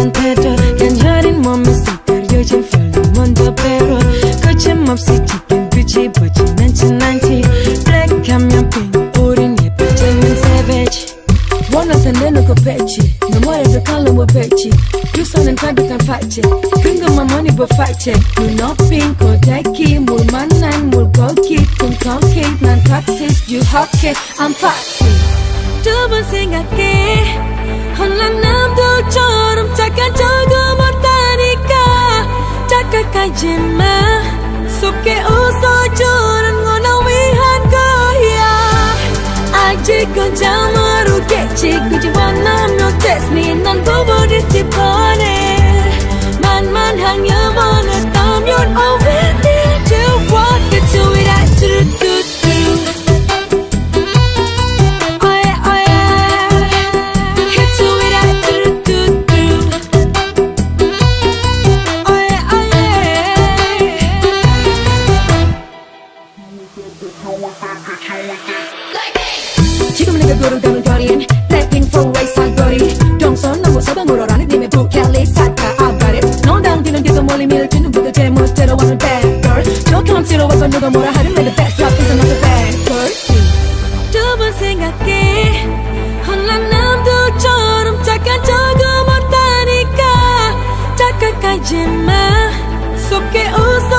한 태도 간절한 몸에 싹가려진 필름몬더 배로 거침없이 짙은 빛이 보진 않진 않지 블랙하면 핑 우린 예쁜 젊은 savage 원어선 내 놓고 배치 너 머리에서 칼로 못 배치 유선은 가득한 파채 근금만 머니 버 파채 눈높인 고데기 물 만난 물고기 꿈꿔기 난 toxic you hot kid I'm toxic 두번 생각해 헐랑 남들 kajima Suke uso juran ngona wihan goya. Aji gonjamaru kechi Guji 지금 내가 걸어가는 거리엔 Blackpink for race 사거리 동선 넘어 서방으로라는 님의 부켈리 사카 I got it 넌 당기는 뒤도 멀리 밀지 누구도 제 멋대로 왔는 bad girl 저 감지로 와서 누가 뭐라 하든 내가 best rap is another bad girl 두번 생각해 혼란 남들처럼 착한 적은 못하니까 착각하지마 속에 웃어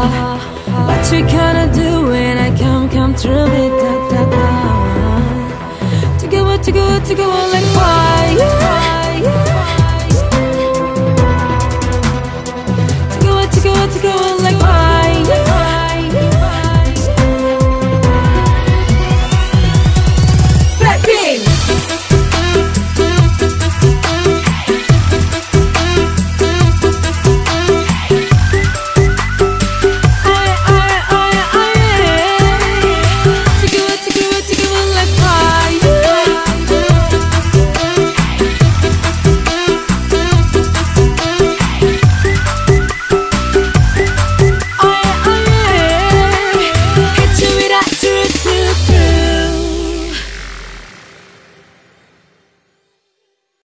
What you gonna do when I come, come through me? Da, da, da. To go, to go, to go, like.